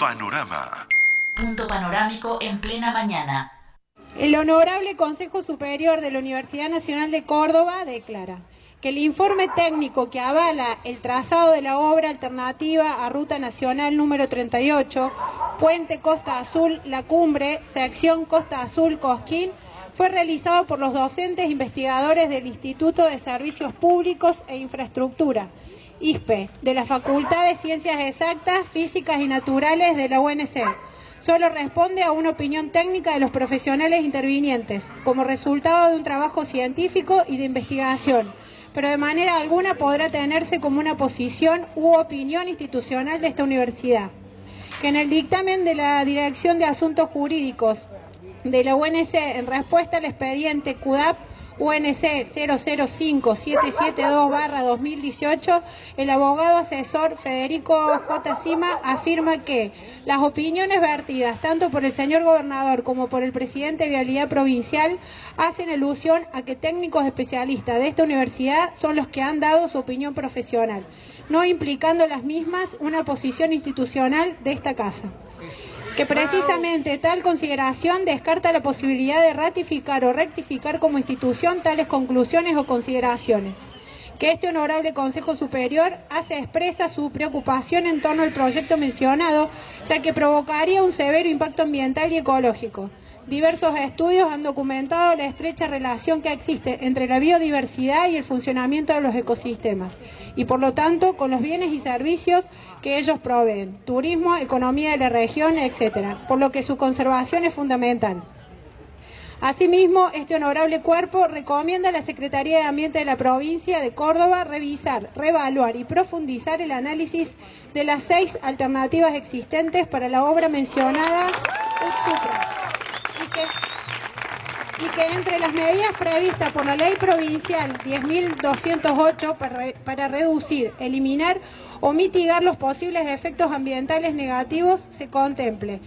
Panorama. Punto panorámico en plena mañana. El Honorable Consejo Superior de la Universidad Nacional de Córdoba declara que el informe técnico que avala el trazado de la obra alternativa a Ruta Nacional número 38, Puente Costa Azul, La Cumbre, sección Costa Azul, Cosquín, fue realizado por los docentes investigadores del Instituto de Servicios Públicos e Infraestructura, ISPE, de la Facultad de Ciencias Exactas, Físicas y Naturales de la UNC solo responde a una opinión técnica de los profesionales intervinientes, como resultado de un trabajo científico y de investigación, pero de manera alguna podrá tenerse como una posición u opinión institucional de esta universidad. Que en el dictamen de la Dirección de Asuntos Jurídicos de la UNC en respuesta al expediente CUDAP UNC 005772-2018, el abogado asesor Federico J. Sima afirma que las opiniones vertidas tanto por el señor gobernador como por el presidente de Vialidad Provincial hacen alusión a que técnicos especialistas de esta universidad son los que han dado su opinión profesional, no implicando las mismas una posición institucional de esta casa que precisamente tal consideración descarta la posibilidad de ratificar o rectificar como institución tales conclusiones o consideraciones que este honorable Consejo Superior hace expresa su preocupación en torno al proyecto mencionado, ya que provocaría un severo impacto ambiental y ecológico. Diversos estudios han documentado la estrecha relación que existe entre la biodiversidad y el funcionamiento de los ecosistemas, y por lo tanto con los bienes y servicios que ellos proveen, turismo, economía de la región, etcétera, por lo que su conservación es fundamental. Asimismo, este honorable cuerpo recomienda a la Secretaría de Ambiente de la provincia de Córdoba revisar, reevaluar y profundizar el análisis de las seis alternativas existentes para la obra mencionada y que, entre las medidas previstas por la ley provincial 10.208 para, para reducir, eliminar o mitigar los posibles efectos ambientales negativos se contemple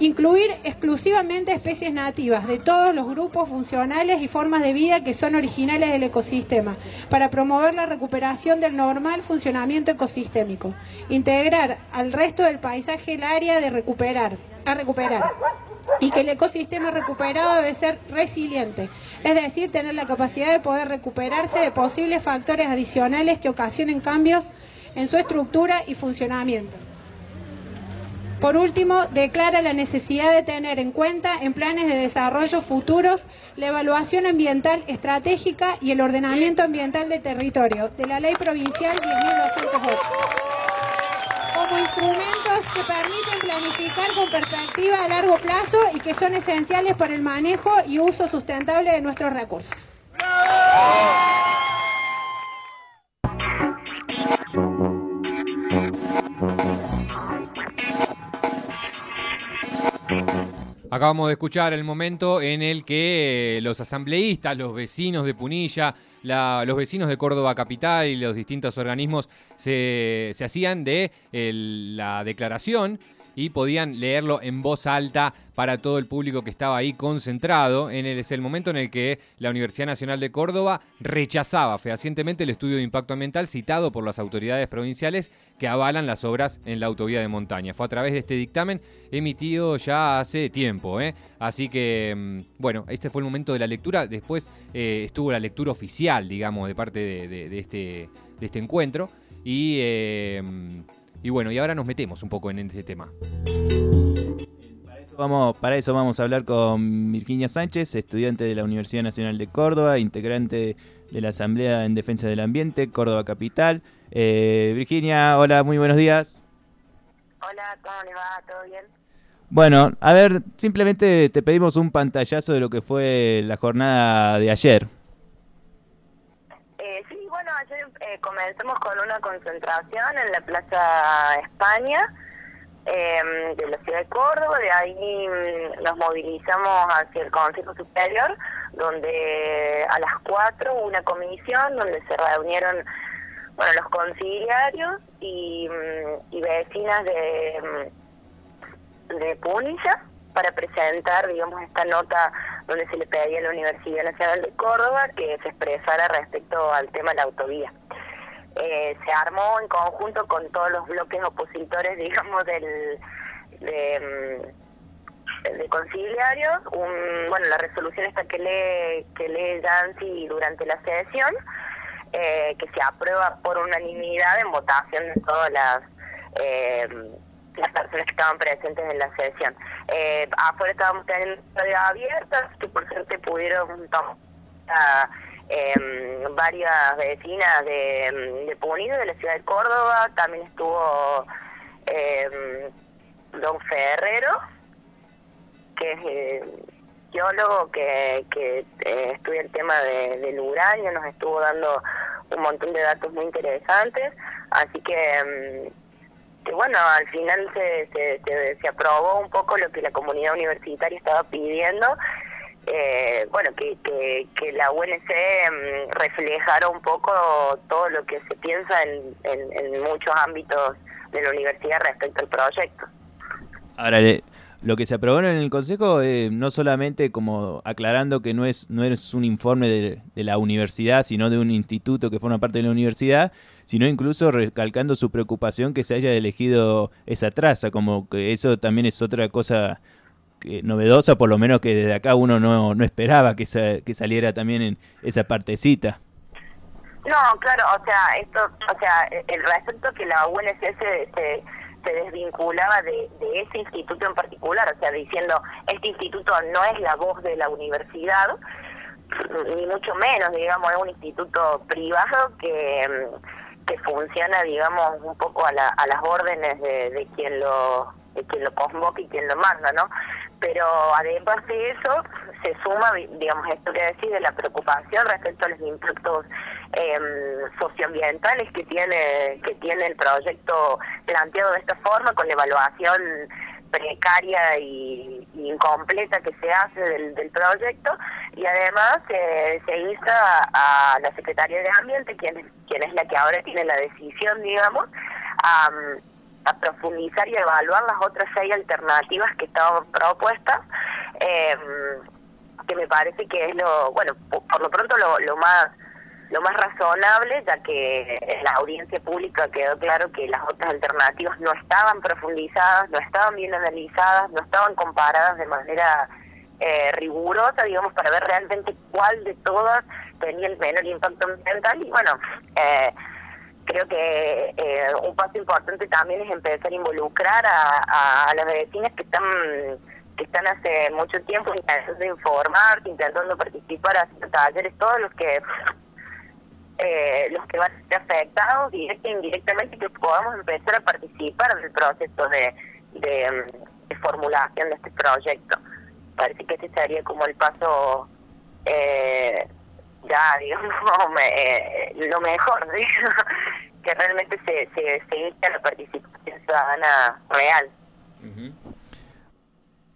Incluir exclusivamente especies nativas de todos los grupos funcionales y formas de vida que son originales del ecosistema, para promover la recuperación del normal funcionamiento ecosistémico. Integrar al resto del paisaje el área de recuperar, a recuperar. Y que el ecosistema recuperado debe ser resiliente, es decir, tener la capacidad de poder recuperarse de posibles factores adicionales que ocasionen cambios en su estructura y funcionamiento. Por último, declara la necesidad de tener en cuenta en planes de desarrollo futuros la evaluación ambiental estratégica y el ordenamiento ambiental de territorio de la Ley Provincial 10.208 instrumentos que permiten planificar con perspectiva a largo plazo y que son esenciales para el manejo y uso sustentable de nuestros recursos. Acabamos de escuchar el momento en el que eh, los asambleístas, los vecinos de Punilla, los vecinos de Córdoba Capital y los distintos organismos se, hacían de la declaración y podían leerlo en voz alta para todo el público que estaba ahí concentrado. En el, es el momento en el que la Universidad Nacional de Córdoba rechazaba fehacientemente el estudio de impacto ambiental citado por las autoridades provinciales que avalan las obras en la autovía de montaña. Fue a través de este dictamen emitido ya hace tiempo. ¿eh? Así que, mm, bueno, este fue el momento de la lectura. Después eh, estuvo la lectura oficial, digamos, de parte de, este, de este encuentro. Y eh, y bueno, y ahora nos metemos un poco en este tema. Para eso, vamos, para eso vamos a hablar con Virginia Sánchez, estudiante de la Universidad Nacional de Córdoba, integrante de la Asamblea en Defensa del Ambiente, Córdoba Capital. Eh, Virginia, hola, muy buenos días. Hola, ¿cómo les va? ¿Todo bien? Bueno, a ver, simplemente te pedimos un pantallazo de lo que fue la jornada de ayer. Bueno, ayer eh, comenzamos con una concentración en la Plaza España em, de la ciudad de Córdoba, de ahí mm, nos movilizamos hacia el Consejo Superior, donde a las 4 hubo una comisión donde se reunieron bueno, los conciliarios y, mm, vecinas de, mm, de Punilla para presentar, digamos, esta nota donde se le pedía a la Universidad Nacional de Córdoba que se expresara respecto al tema de la autovía. eh, se armó en conjunto con todos los bloques opositores, digamos, del de, mm, de conciliarios, bueno, la resolución esta que lee, que lee Yancy durante la sesión, eh, que se aprueba por unanimidad en votación de todas las... Eh, las personas que estaban presentes en la sesión. Eh, afuera estábamos teniendo abiertas, que por suerte pudieron tomar eh, varias vecinas de, de Punido, de la ciudad de Córdoba, también estuvo eh, don Ferrero, que es geólogo que, que eh, estudia el tema de, del uranio, nos estuvo dando un montón de datos muy interesantes, así que... Que bueno, al final se, se, se, aprobó un poco lo que la comunidad universitaria estaba pidiendo. Eh, bueno, que, que, que, la UNC mm, reflejara un poco todo lo que se piensa en, en, muchos ámbitos de la universidad respecto al proyecto. Ahora, lo que se aprobó en el Consejo, eh, no solamente como aclarando que no es, no es un informe de, la universidad, sino de un instituto que forma parte de la universidad, sino incluso recalcando su preocupación que se haya elegido esa traza, como que eso también es otra cosa que, novedosa, por lo menos que desde acá uno no, no esperaba que, que saliera también en esa partecita. No, claro, o sea, esto, o sea, el respecto que la UNSS se, se, desvinculaba de, ese instituto en particular, o sea, diciendo, este instituto no es la voz de la universidad, ni mucho menos, digamos, es un instituto privado que que funciona, digamos, un poco a, la, a las órdenes de, de, quien lo de quien lo convoca y quien lo manda, ¿no? Pero además de eso, se suma, digamos, esto que decís de la preocupación respecto a los impactos eh, socioambientales que tiene que tiene el proyecto planteado de esta forma, con la evaluación precaria y, incompleta que se hace del, del proyecto. Y además eh, se insta a, la Secretaría de Ambiente, quien, quien es la que ahora tiene la decisión, digamos, a, profundizar y evaluar las otras seis alternativas que estaban propuestas, em, que me parece que es lo, bueno, por, lo pronto lo, lo más lo más razonable, ya que la audiencia pública quedó claro que las otras alternativas no estaban profundizadas, no estaban bien analizadas, no estaban comparadas de manera eh, rigurosa, digamos, para ver realmente cuál de todas tenía el menor impacto ambiental. Y bueno, eh, creo que eh, un paso importante también es empezar a involucrar a, a las vecinas que están que están hace mucho tiempo intentando informar, intentando participar, haciendo talleres, todos los que eh, los que van a ser afectados directa e indirectamente que podamos empezar a participar en el proceso de, de, formulación de este proyecto. Parece que este sería como el paso eh, ya, digamos, eh, lo mejor, que realmente se, se, se la participación ciudadana real.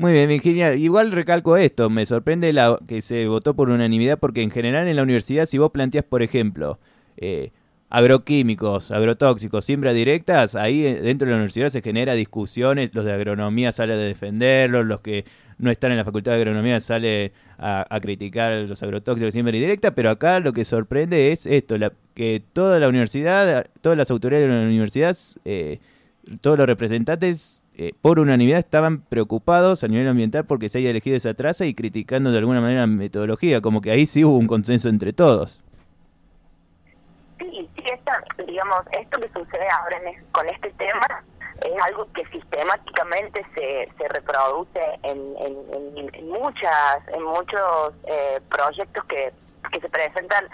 Muy bien, Virginia. Igual recalco esto, me sorprende la, que se votó por unanimidad porque en general en la universidad si vos planteas, por ejemplo, eh, agroquímicos, agrotóxicos, siembras directas, ahí eh, dentro de la universidad se genera discusiones, los de agronomía salen a defenderlos, los que no están en la facultad de agronomía salen a, criticar los agrotóxicos, siembra directa, pero acá lo que sorprende es esto, la, que toda la universidad, todas las autoridades de la universidad, eh, todos los representantes eh, por unanimidad estaban preocupados a nivel ambiental porque se haya elegido esa traza y criticando de alguna manera la metodología, como que ahí sí hubo un consenso entre todos. Sí, sí, esta, digamos, esto que sucede ahora con este tema es algo que sistemáticamente se, se reproduce en, en, muchas en muchos eh, proyectos que, que se presentan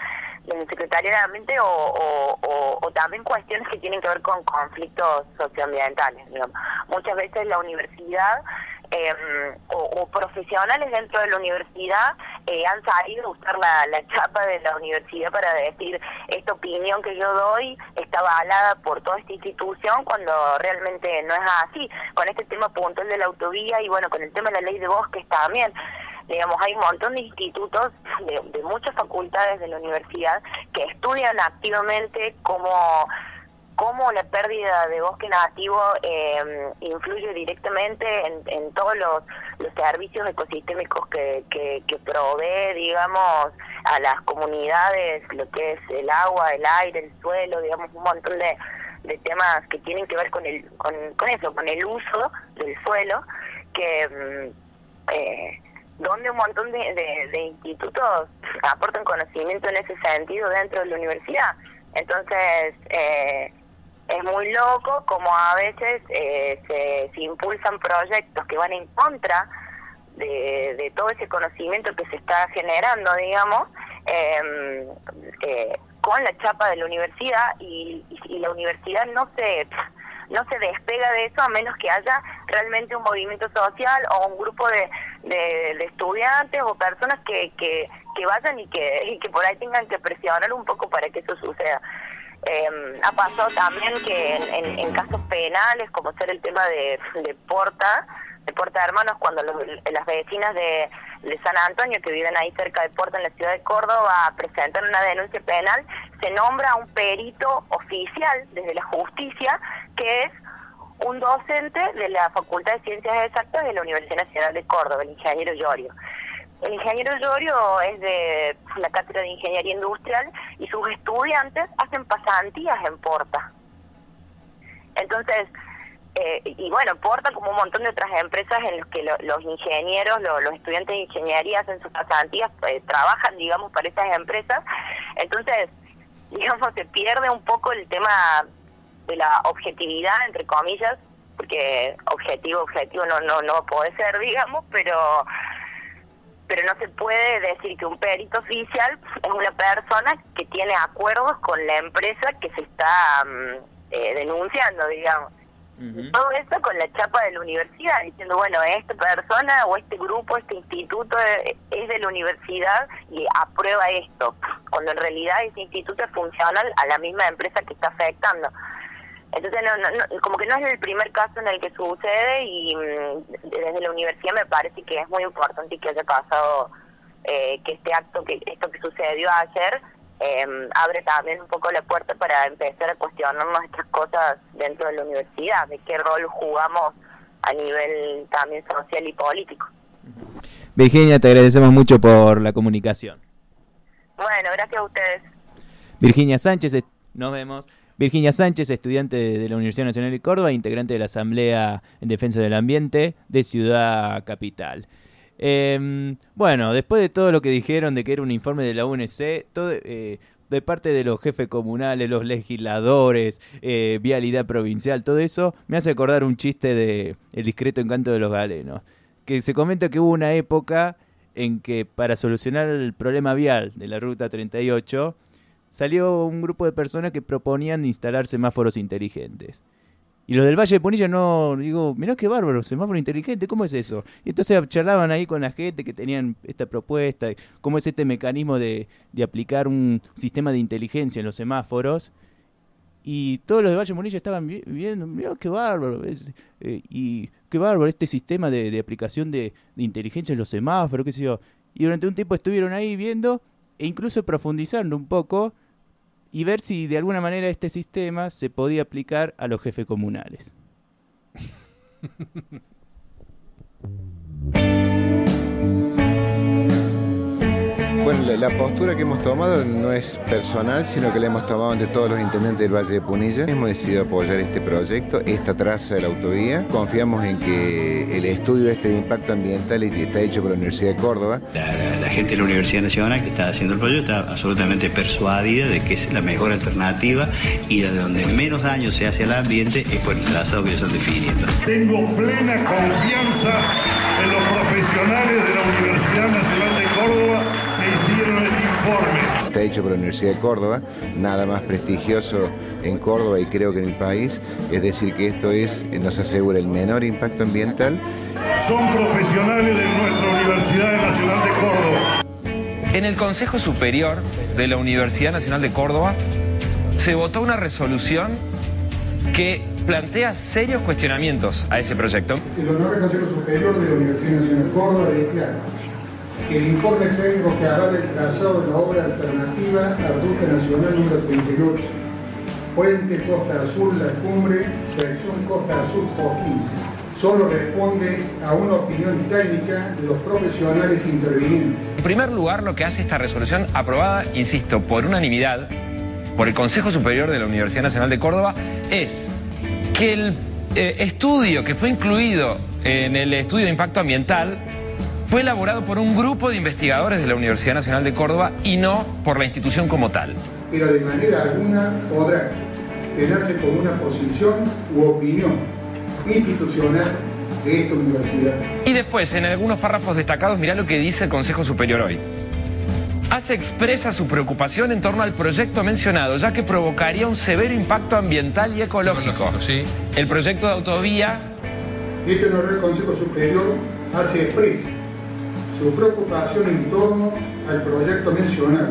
en el Secretario de Ambiente o, o, también cuestiones que tienen que ver con conflictos socioambientales. Digamos. Muchas veces la universidad eh, o, profesionales dentro de la universidad eh, han salido a usar la, la, chapa de la universidad para decir esta opinión que yo doy está avalada por toda esta institución cuando realmente no es así. Con este tema puntual de la autovía y bueno, con el tema de la ley de bosques también digamos, hay un montón de institutos de, de, muchas facultades de la universidad que estudian activamente cómo cómo la pérdida de bosque nativo eh, influye directamente en, todos los, servicios ecosistémicos que, que, provee, digamos, a las comunidades, lo que es el agua, el aire, el suelo, digamos, un montón de, de temas que tienen que ver con, el, con, eso, con el uso del suelo, que mm, eh, donde un montón de, de institutos aportan conocimiento en ese sentido dentro de la universidad. Entonces, eh, es muy loco como a veces eh, se, impulsan proyectos que van en contra de, todo ese conocimiento que se está generando, digamos, em, eh, con la chapa de la universidad y, la universidad no se no se despega de eso a menos que haya realmente un movimiento social o un grupo de, de, estudiantes o personas que, que, vayan y que, y que por ahí tengan que presionar un poco para que eso suceda. Eh, ha pasado también que en, casos penales, como ser el tema de, Porta, de Porta de Hermanos, cuando las vecinas de, San Antonio, que viven ahí cerca de Porta, en la ciudad de Córdoba, presentan una denuncia penal, se nombra a un perito oficial desde la justicia, que es un docente de la Facultad de Ciencias Exactas de la Universidad Nacional de Córdoba, el ingeniero Llorio. El ingeniero Llorio es de la Cátedra de Ingeniería Industrial y sus estudiantes hacen pasantías en Porta. Entonces, eh, y bueno, Porta como un montón de otras empresas en las que los ingenieros, los estudiantes de ingeniería hacen sus pasantías, pues, trabajan, digamos, para esas empresas. Entonces, digamos, se pierde un poco el tema de la objetividad, entre comillas, porque objetivo, objetivo no, no, no puede ser, digamos, pero pero no se puede decir que un perito oficial es una persona que tiene acuerdos con la empresa que se está mm, eh, denunciando, digamos. Todo esto con la chapa de la universidad, diciendo, bueno, esta persona o este grupo, este instituto eh, es de la universidad y aprueba esto, cuando en realidad ese instituto es funcional a la misma empresa que está afectando. Entonces, no, como que no es el primer caso en el que sucede y mm, desde la universidad me parece que es muy importante que haya pasado eh, que este acto, que esto que sucedió ayer, em, abre también un poco la puerta para empezar a cuestionarnos estas cosas dentro de la universidad, de qué rol jugamos a nivel también social y político. Virginia, te agradecemos mucho por la comunicación. Bueno, gracias a ustedes. Virginia Sánchez, nos vemos. Virginia Sánchez, estudiante de la Universidad Nacional de Córdoba, integrante de la Asamblea en Defensa del Ambiente de Ciudad Capital. Em, bueno, después de todo lo que dijeron de que era un informe de la UNC, eh, de parte de los jefes comunales, los legisladores, eh, vialidad provincial, todo eso, me hace acordar un chiste de El discreto encanto de los galenos, que se comenta que hubo una época en que para solucionar el problema vial de la Ruta 38, salió un grupo de personas que proponían instalar semáforos inteligentes. Y los del Valle de Punilla no, digo, mirá qué bárbaro, semáforo inteligente, ¿cómo es eso? Y entonces charlaban ahí con la gente que tenían esta propuesta, cómo es este mecanismo de, de aplicar un sistema de inteligencia en los semáforos. Y todos los de Valle de Punilla estaban viendo, mirá qué bárbaro, eh, y qué bárbaro este sistema de, aplicación de, de, inteligencia en los semáforos, qué sé yo. Y durante un tiempo estuvieron ahí viendo e incluso profundizando un poco y ver si de alguna manera este sistema se podía aplicar a los jefes comunales. Bueno, la, postura que hemos tomado no es personal, sino que la hemos tomado ante todos los intendentes del Valle de Punilla. Hemos decidido apoyar este proyecto, esta traza de la autovía. Confiamos en que el estudio de este impacto ambiental está hecho por la Universidad de Córdoba. La, gente de la Universidad Nacional que está haciendo el proyecto está absolutamente persuadida de que es la mejor alternativa y de donde menos daño se hace al ambiente es por el trazado que ellos están definiendo. Tengo plena confianza en los profesionales de la Universidad Nacional informe. Está hecho por la Universidad de Córdoba, nada más prestigioso en Córdoba y creo que en el país, es decir, que esto es, nos asegura el menor impacto ambiental. Son profesionales de nuestra Universidad Nacional de Córdoba. En el Consejo Superior de la Universidad Nacional de Córdoba se votó una resolución que plantea serios cuestionamientos a ese proyecto. El Honorable Consejo Superior de la Universidad Nacional de Córdoba declara el informe técnico que avala el trazado de la obra alternativa a Ruta Nacional número 38, Puente Costa Azul La Cumbre, sección Costa Azul Coquín. Solo responde a una opinión técnica de los profesionales intervinientes. En primer lugar, lo que hace esta resolución aprobada, insisto, por unanimidad por el Consejo Superior de la Universidad Nacional de Córdoba es que el eh, estudio que fue incluido en el estudio de impacto ambiental fue elaborado por un grupo de investigadores de la Universidad Nacional de Córdoba y no por la institución como tal. Pero de manera alguna podrá tenerse como una posición u opinión institucional de esta universidad. Y después, en algunos párrafos destacados, mirá lo que dice el Consejo Superior hoy. Hace expresa su preocupación en torno al proyecto mencionado, ya que provocaría un severo impacto ambiental y ecológico. Sí. El proyecto de autovía Este honorable Consejo Superior hace expresa su preocupación en torno al proyecto mencionado,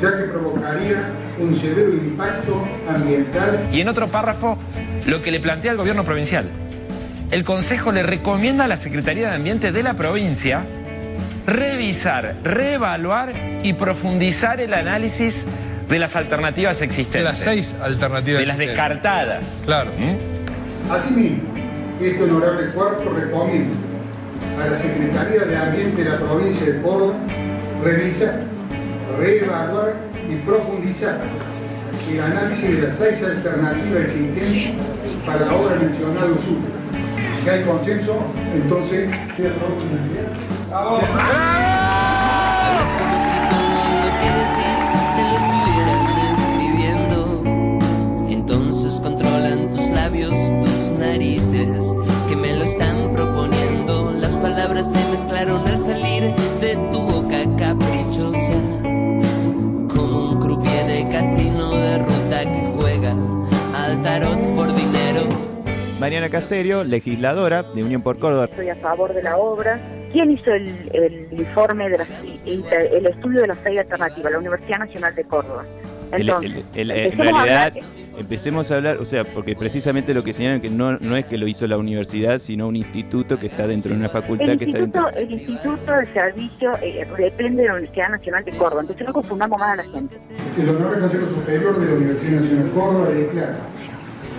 ya que provocaría un severo impacto ambiental y en otro párrafo lo que le plantea al gobierno provincial. El Consejo le recomienda a la Secretaría de Ambiente de la provincia revisar, reevaluar y profundizar el análisis de las alternativas existentes. De las seis alternativas De las descartadas. Claro. ¿Mm? Asimismo, este honorable cuarto recomienda a la Secretaría de Ambiente de la provincia de Córdoba revisar, reevaluar y profundizar el análisis de las seis alternativas existentes para la obra mencionada Usura. ¿Que hay consenso? Entonces, si. Entonces controlan tus labios, tus narices, que me lo están palabras se mezclaron al salir de tu boca caprichosa. Como un croupier de casino de ruta que juega al tarot por dinero. Mariana Caserio, legisladora de Unión por Córdoba. Estoy a favor de la obra. ¿Quién hizo el, el informe, de las, el estudio de las seis alternativas? La Universidad Nacional de Córdoba. El- Entonces, el- el- en empecemos a realidad, hablar- empecemos a hablar, o sea, porque precisamente lo que señalan que no, no es que lo hizo la universidad, sino un instituto que está dentro de una facultad el que está instituto, dentro. el instituto de servicio eh, depende de la Universidad Nacional de Córdoba, entonces no confundamos más a la gente. el honorable Consejo Superior de la Universidad Nacional de Córdoba declara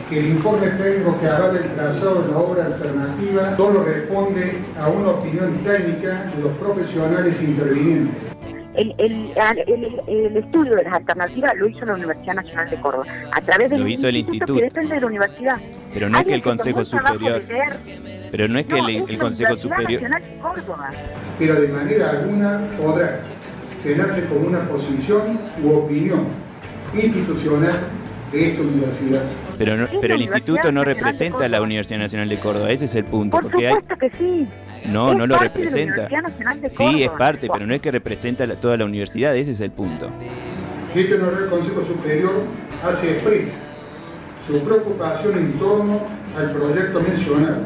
que el informe técnico que avala el trazado de la obra alternativa solo responde a una opinión técnica de los profesionales intervinientes. El, el, el- el estudio de las alternativas lo hizo la Universidad Nacional de Córdoba, a través del Lo hizo el instituto. que depende de la universidad. Pero no es que el Consejo Superior. Pero no es que No, el, es el la Consejo Superior. Nacional de Córdoba. pero de manera alguna podrá tenerse como una posición u opinión institucional de esta universidad. Pero, no- pero el instituto no representa a la. Universidad Nacional de Córdoba, ese es el punto. Por porque hay, supuesto que sí. No, Es no lo representa. Sí, es parte, pero no es que representa la- toda la universidad, ese es el punto. Este honorable Consejo Superior hace expresa su preocupación en torno al proyecto mencionado,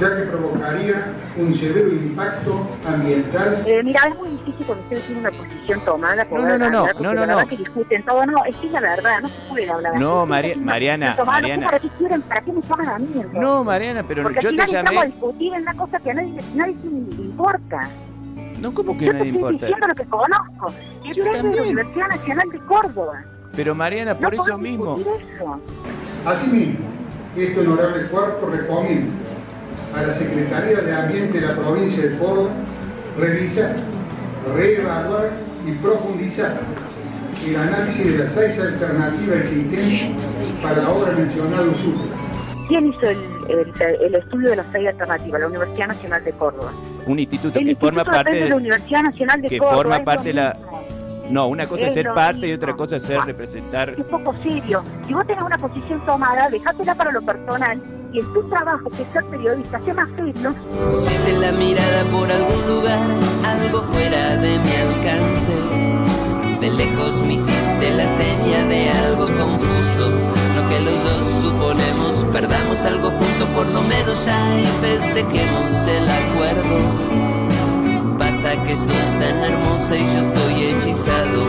ya que provocaría un severo impacto ambiental Eh, mira, es muy difícil cuando ustedes tienen una posición tomada No, poder no, no, no, hablar, porque no, no, la no. que discuten todo, no, es que es la verdad, no se puede hablar. No. Mari- Mariana, tomada, no Mariana. ¿Para qué quieren? ¿Para qué me llaman a mí? entonces? No, Mariana, pero Porque yo al te final a llamé. discutir en una cosa que a nadie, nadie le importa. No, ¿cómo que Yo nadie te estoy importa? diciendo lo que conozco. Que Yo es de la también. Universidad Nacional de Córdoba. Pero Mariana, No por eso podemos mismo. eso. Asimismo, este honorable cuarto recomienda a la Secretaría de Ambiente de la provincia de Córdoba revisar, reevaluar y profundizar el análisis de las seis alternativas existentes para la obra mencionada Usura. ¿Quién hizo el, el- el estudio de las seis alternativas? La Universidad Nacional de Córdoba. Un instituto El que forma instituto parte depende de la Universidad Nacional de que Córdoba. forma parte de la. No, una cosa es Es ser parte y mismo. otra cosa es ser representar. Es poco serio. Si vos tenés una posición tomada, dejátela para lo personal y en tu trabajo, que ser periodista, sé más serio. Pusiste la mirada por algún lugar, algo fuera de mi alcance. De lejos me hiciste la seña de algo confuso. Lo que los dos suponemos, perdamos algo juntos por lo menos ya y festejemos el acuerdo. Pasa que sos tan hermosa y yo estoy hechizado.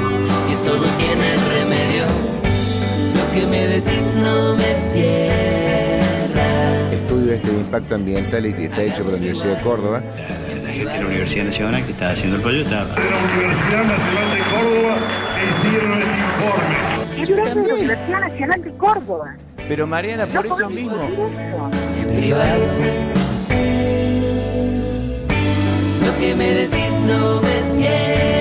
Y esto no tiene remedio. Lo que me decís no me cierra estudios de impacto ambiental y que está hecho por la Universidad de Córdoba. La gente de la Universidad Nacional que está haciendo el proyecto. La Universidad Nacional de Córdoba hicieron el informe. La Universidad Nacional de Córdoba. Pero Mariana, por no eso mismo. Privado. Lo que me decís no me siento.